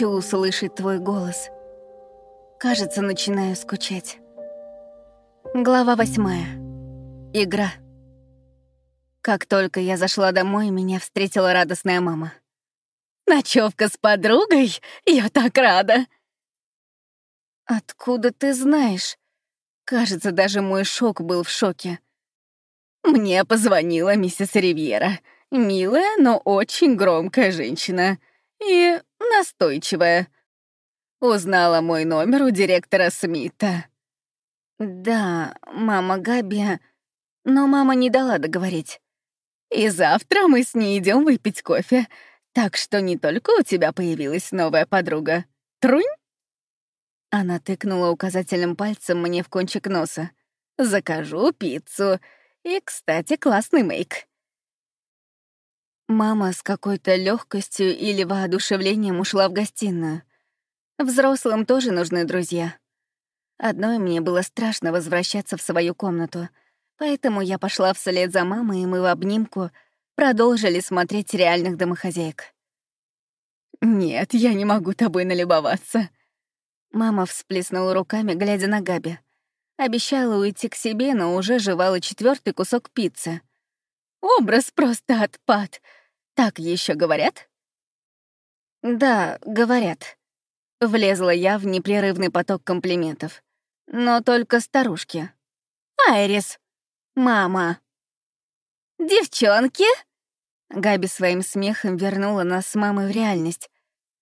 Хочу услышать твой голос. Кажется, начинаю скучать. Глава восьмая. Игра. Как только я зашла домой, меня встретила радостная мама. «Ночевка с подругой? Я так рада!» «Откуда ты знаешь?» Кажется, даже мой шок был в шоке. Мне позвонила миссис Ривьера. Милая, но очень громкая женщина. И настойчивая. Узнала мой номер у директора Смита. Да, мама Габи... Но мама не дала договорить. И завтра мы с ней идем выпить кофе. Так что не только у тебя появилась новая подруга. Трунь? Она тыкнула указательным пальцем мне в кончик носа. «Закажу пиццу. И, кстати, классный мейк». Мама с какой-то легкостью или воодушевлением ушла в гостиную. Взрослым тоже нужны друзья. Одной мне было страшно возвращаться в свою комнату, поэтому я пошла вслед за мамой, и мы в обнимку продолжили смотреть реальных домохозяек. «Нет, я не могу тобой налюбоваться», Мама всплеснула руками, глядя на Габи. Обещала уйти к себе, но уже жевала четвертый кусок пиццы. Образ просто отпад. Так еще говорят? Да, говорят. Влезла я в непрерывный поток комплиментов. Но только старушки. Айрис. Мама. Девчонки. Габи своим смехом вернула нас с мамой в реальность.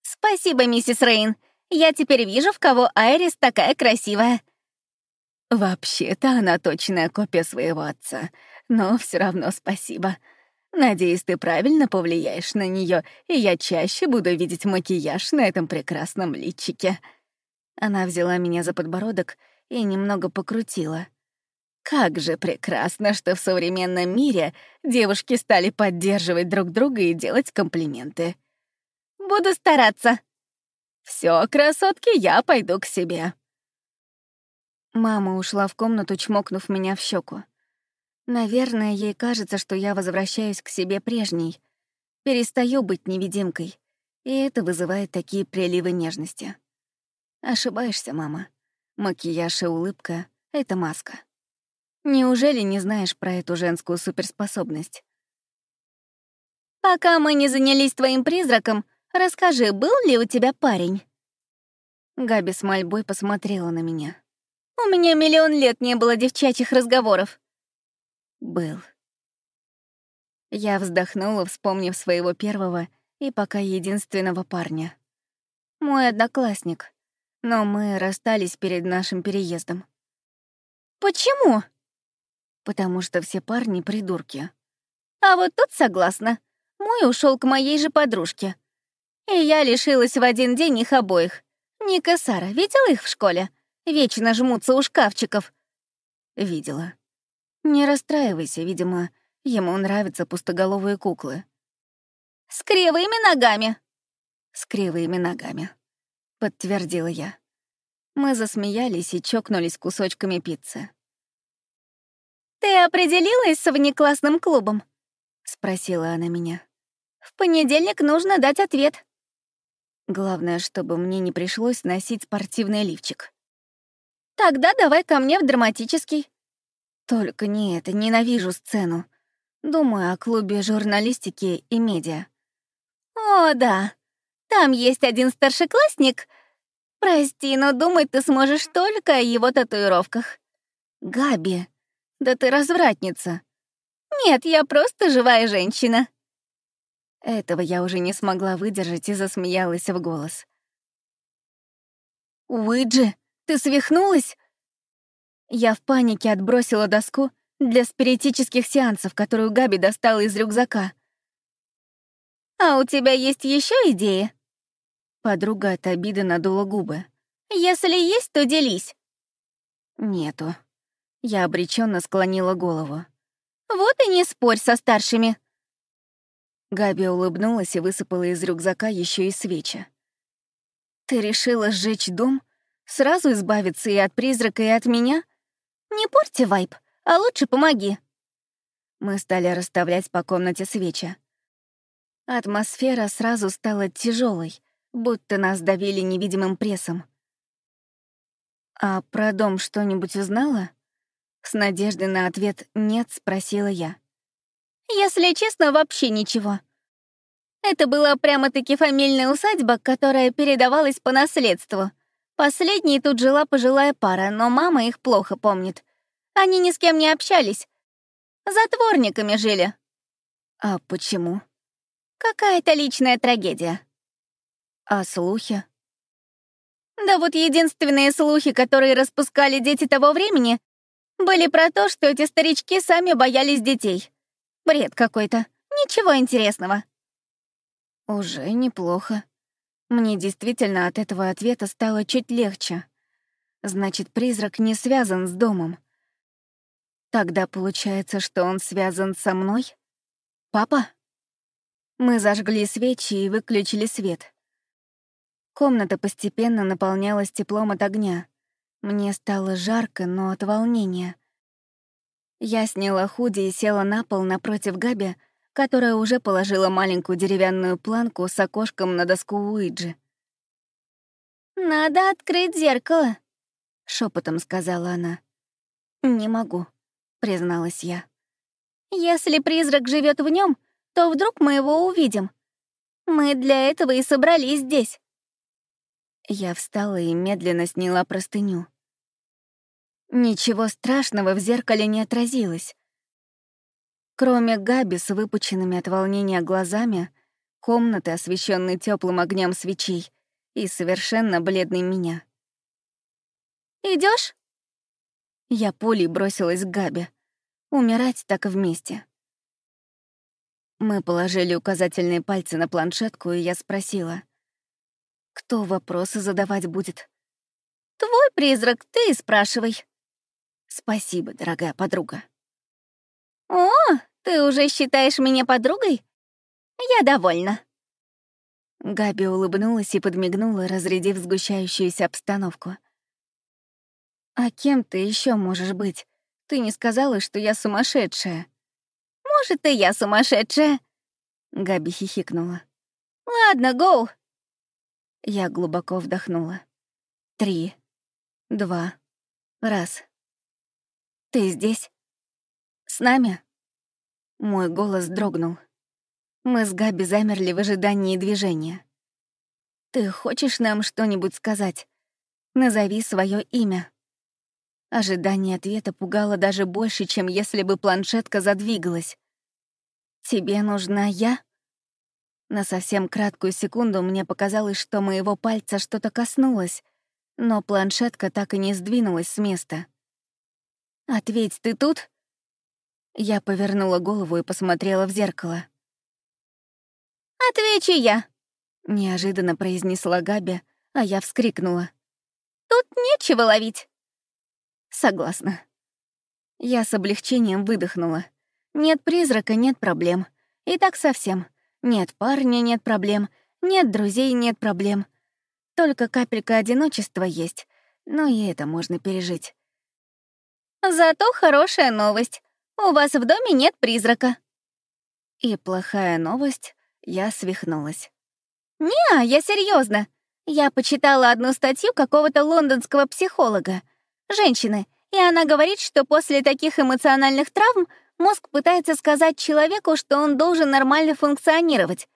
«Спасибо, миссис Рейн. Я теперь вижу, в кого Айрис такая красивая». «Вообще-то она точная копия своего отца, но все равно спасибо. Надеюсь, ты правильно повлияешь на нее, и я чаще буду видеть макияж на этом прекрасном личике». Она взяла меня за подбородок и немного покрутила. Как же прекрасно, что в современном мире девушки стали поддерживать друг друга и делать комплименты. «Буду стараться», все, красотки, я пойду к себе. Мама ушла в комнату, чмокнув меня в щеку. Наверное, ей кажется, что я возвращаюсь к себе прежней, перестаю быть невидимкой, и это вызывает такие приливы нежности. Ошибаешься, мама. Макияж и улыбка — это маска. Неужели не знаешь про эту женскую суперспособность? «Пока мы не занялись твоим призраком, Расскажи, был ли у тебя парень?» Габи с мольбой посмотрела на меня. «У меня миллион лет не было девчачьих разговоров». «Был». Я вздохнула, вспомнив своего первого и пока единственного парня. Мой одноклассник. Но мы расстались перед нашим переездом. «Почему?» «Потому что все парни — придурки». «А вот тут согласна. Мой ушел к моей же подружке. И я лишилась в один день их обоих. Ника Сара, видела их в школе? Вечно жмутся у шкафчиков. Видела. Не расстраивайся, видимо, ему нравятся пустоголовые куклы. С кривыми ногами. С кривыми ногами, подтвердила я. Мы засмеялись и чокнулись кусочками пиццы. «Ты определилась с внеклассным клубом?» — спросила она меня. «В понедельник нужно дать ответ». Главное, чтобы мне не пришлось носить спортивный лифчик. Тогда давай ко мне в драматический. Только не это, ненавижу сцену. Думаю о клубе журналистики и медиа. О, да. Там есть один старшеклассник. Прости, но думать ты сможешь только о его татуировках. Габи, да ты развратница. Нет, я просто живая женщина. Этого я уже не смогла выдержать и засмеялась в голос. «Уиджи, ты свихнулась?» Я в панике отбросила доску для спиритических сеансов, которую Габи достала из рюкзака. «А у тебя есть еще идеи?» Подруга от обиды надула губы. «Если есть, то делись». «Нету». Я обреченно склонила голову. «Вот и не спорь со старшими», Габи улыбнулась и высыпала из рюкзака еще и свечи. «Ты решила сжечь дом? Сразу избавиться и от призрака, и от меня? Не порти вайп, а лучше помоги». Мы стали расставлять по комнате свечи. Атмосфера сразу стала тяжелой, будто нас давили невидимым прессом. «А про дом что-нибудь узнала?» С надеждой на ответ «нет» спросила я. «Если честно, вообще ничего. Это была прямо-таки фамильная усадьба, которая передавалась по наследству. Последней тут жила пожилая пара, но мама их плохо помнит. Они ни с кем не общались. Затворниками жили. А почему? Какая-то личная трагедия. А слухи? Да вот единственные слухи, которые распускали дети того времени, были про то, что эти старички сами боялись детей. Бред какой-то. Ничего интересного. Уже неплохо. Мне действительно от этого ответа стало чуть легче. Значит, призрак не связан с домом. Тогда получается, что он связан со мной? Папа? Мы зажгли свечи и выключили свет. Комната постепенно наполнялась теплом от огня. Мне стало жарко, но от волнения. Я сняла худи и села на пол напротив Габи, которая уже положила маленькую деревянную планку с окошком на доску Уиджи. «Надо открыть зеркало», — шепотом сказала она. «Не могу», — призналась я. «Если призрак живет в нем, то вдруг мы его увидим. Мы для этого и собрались здесь». Я встала и медленно сняла простыню. Ничего страшного в зеркале не отразилось. Кроме Габи с выпученными от волнения глазами, комнаты, освещенные теплым огнем свечей, и совершенно бледный меня. Идешь? Я пулей бросилась к Габи. Умирать так вместе. Мы положили указательные пальцы на планшетку, и я спросила. «Кто вопросы задавать будет?» «Твой призрак, ты спрашивай». «Спасибо, дорогая подруга». «О, ты уже считаешь меня подругой? Я довольна». Габи улыбнулась и подмигнула, разрядив сгущающуюся обстановку. «А кем ты еще можешь быть? Ты не сказала, что я сумасшедшая». «Может, и я сумасшедшая?» Габи хихикнула. «Ладно, гоу». Я глубоко вдохнула. Три, два, раз. «Ты здесь? С нами?» Мой голос дрогнул. Мы с Габи замерли в ожидании движения. «Ты хочешь нам что-нибудь сказать? Назови свое имя». Ожидание ответа пугало даже больше, чем если бы планшетка задвигалась. «Тебе нужна я?» На совсем краткую секунду мне показалось, что моего пальца что-то коснулось, но планшетка так и не сдвинулась с места. «Ответь, ты тут?» Я повернула голову и посмотрела в зеркало. «Отвечу я», — неожиданно произнесла Габи, а я вскрикнула. «Тут нечего ловить». «Согласна». Я с облегчением выдохнула. Нет призрака — нет проблем. И так совсем. Нет парня — нет проблем. Нет друзей — нет проблем. Только капелька одиночества есть, но и это можно пережить. Зато хорошая новость. У вас в доме нет призрака». И плохая новость, я свихнулась. «Не, я серьезно. Я почитала одну статью какого-то лондонского психолога. Женщины, и она говорит, что после таких эмоциональных травм мозг пытается сказать человеку, что он должен нормально функционировать.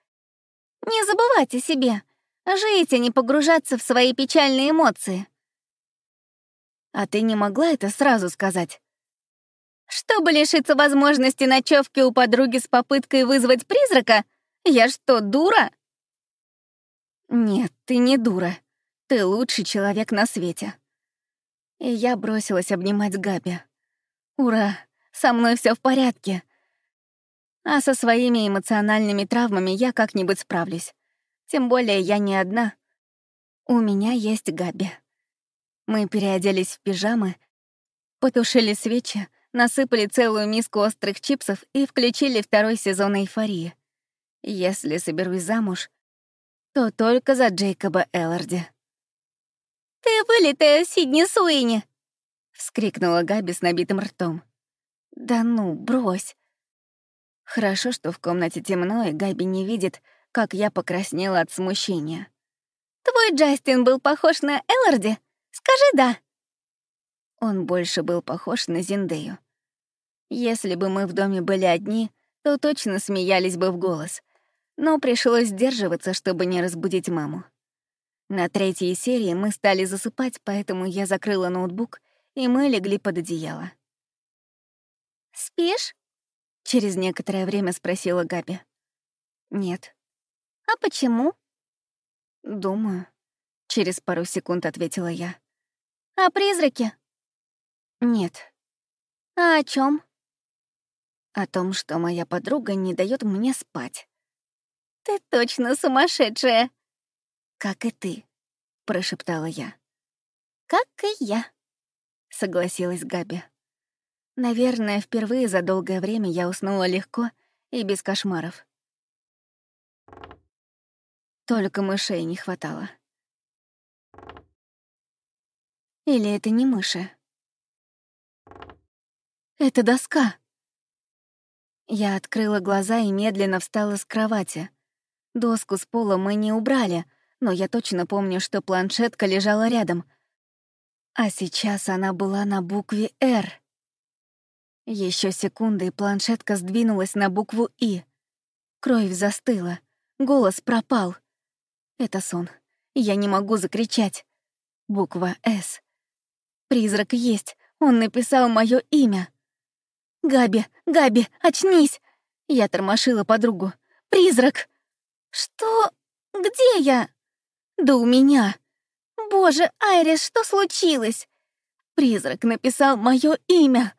Не забывайте себе. Жить, а не погружаться в свои печальные эмоции. А ты не могла это сразу сказать? Чтобы лишиться возможности ночевки у подруги с попыткой вызвать призрака? Я что, дура? Нет, ты не дура. Ты лучший человек на свете. И я бросилась обнимать Габи. Ура, со мной все в порядке. А со своими эмоциональными травмами я как-нибудь справлюсь. Тем более я не одна. У меня есть Габи. Мы переоделись в пижамы, потушили свечи, насыпали целую миску острых чипсов и включили второй сезон «Эйфории». Если соберусь замуж, то только за Джейкоба Элларди. «Ты вылитая, Сидни Суини!» — вскрикнула Габи с набитым ртом. «Да ну, брось!» Хорошо, что в комнате темно, и Габи не видит, как я покраснела от смущения. Твой Джастин был похож на Элларди? Скажи «да». Он больше был похож на Зиндею. Если бы мы в доме были одни, то точно смеялись бы в голос. Но пришлось сдерживаться, чтобы не разбудить маму. На третьей серии мы стали засыпать, поэтому я закрыла ноутбук, и мы легли под одеяло. «Спишь?» — через некоторое время спросила Габи. «Нет». «А почему?» «Думаю», — через пару секунд ответила я. «А призраки?» «Нет». «А о чем? «О том, что моя подруга не дает мне спать». «Ты точно сумасшедшая!» «Как и ты», — прошептала я. «Как и я», — согласилась Габи. Наверное, впервые за долгое время я уснула легко и без кошмаров. Только мышей не хватало. Или это не мыши? Это доска. Я открыла глаза и медленно встала с кровати. Доску с пола мы не убрали, но я точно помню, что планшетка лежала рядом. А сейчас она была на букве «Р». Еще секунды, и планшетка сдвинулась на букву «И». Кровь застыла, голос пропал. Это сон. Я не могу закричать. Буква «С». Призрак есть, он написал мое имя. «Габи, Габи, очнись!» Я тормошила подругу. «Призрак!» «Что? Где я?» «Да у меня!» «Боже, Айрис, что случилось?» «Призрак написал мое имя!»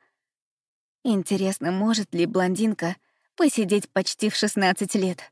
Интересно, может ли блондинка посидеть почти в 16 лет?